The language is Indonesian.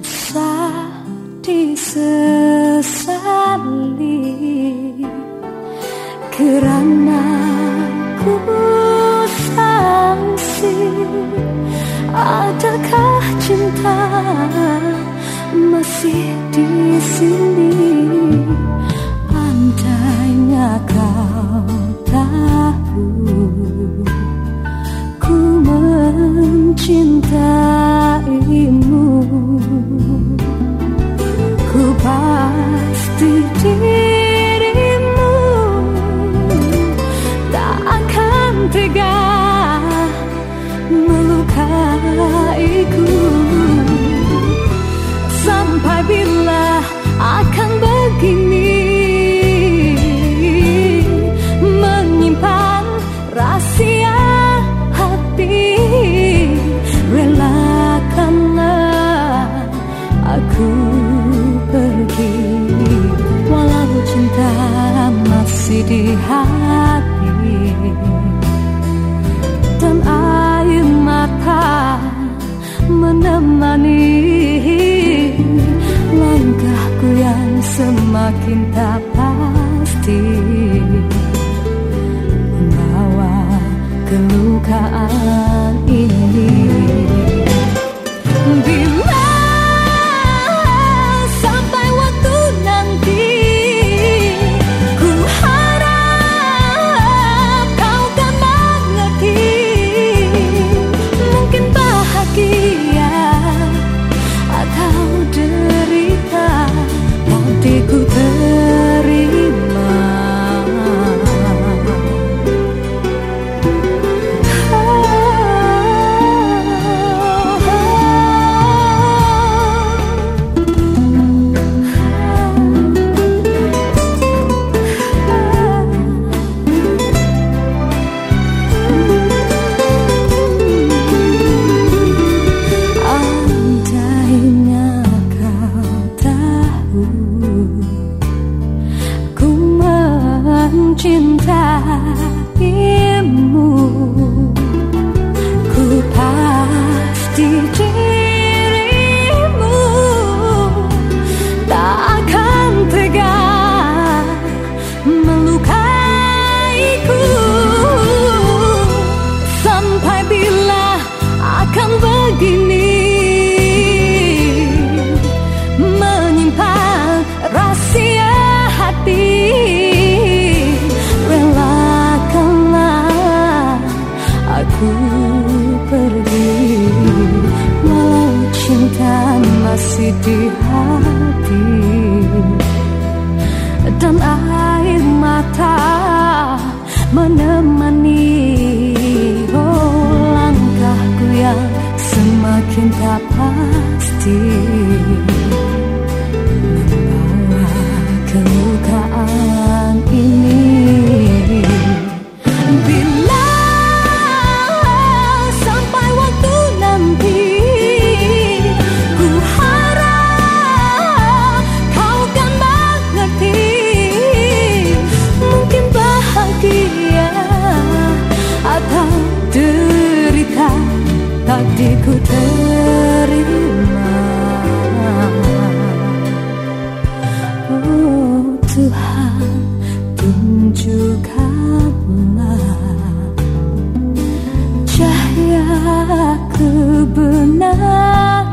usah disesali kerana ku sangsi adakah cinta masih di sini? Dirimu Tak akan tega melukaiku. Sampai bila akan begini Menyimpan rahasia hati? Relakanlah aku di hati Dan air mata menemani Langkahku yang semakin tak pasti Membawa kelukaan masih di hati. Dan air mata menemani oh langkahku yang semakin tak pasti takdirku terima. Oh Tuhan tunjukkanlah cahaya kebenaran